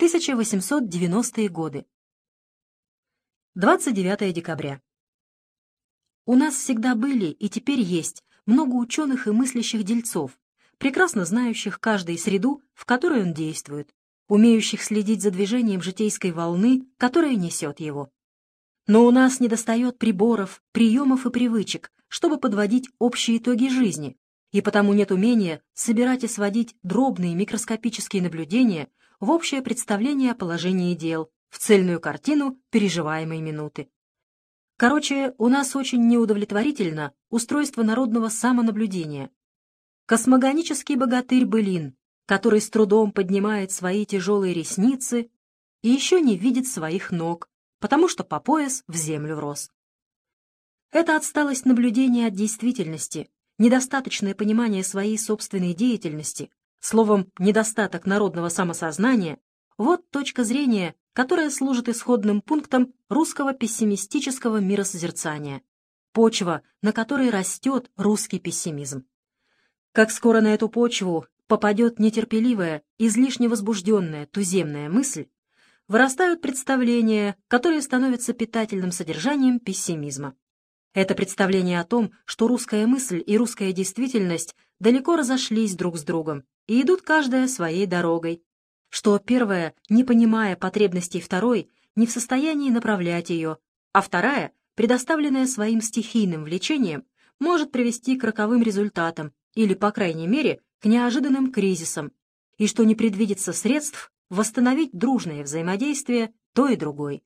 1890-е годы. 29 декабря. У нас всегда были и теперь есть много ученых и мыслящих дельцов, прекрасно знающих каждую среду, в которой он действует, умеющих следить за движением житейской волны, которая несет его. Но у нас недостает приборов, приемов и привычек, чтобы подводить общие итоги жизни, и потому нет умения собирать и сводить дробные микроскопические наблюдения в общее представление о положении дел, в цельную картину переживаемой минуты. Короче, у нас очень неудовлетворительно устройство народного самонаблюдения. Космогонический богатырь Былин, который с трудом поднимает свои тяжелые ресницы и еще не видит своих ног, потому что по пояс в землю врос. Это отсталость наблюдения от действительности, недостаточное понимание своей собственной деятельности, словом, недостаток народного самосознания — вот точка зрения, которая служит исходным пунктом русского пессимистического миросозерцания, почва, на которой растет русский пессимизм. Как скоро на эту почву попадет нетерпеливая, излишне возбужденная туземная мысль, вырастают представления, которые становятся питательным содержанием пессимизма. Это представление о том, что русская мысль и русская действительность далеко разошлись друг с другом и идут каждая своей дорогой, что первая, не понимая потребностей второй, не в состоянии направлять ее, а вторая, предоставленная своим стихийным влечением, может привести к роковым результатам или, по крайней мере, к неожиданным кризисам, и что не предвидится средств восстановить дружное взаимодействие той и другой.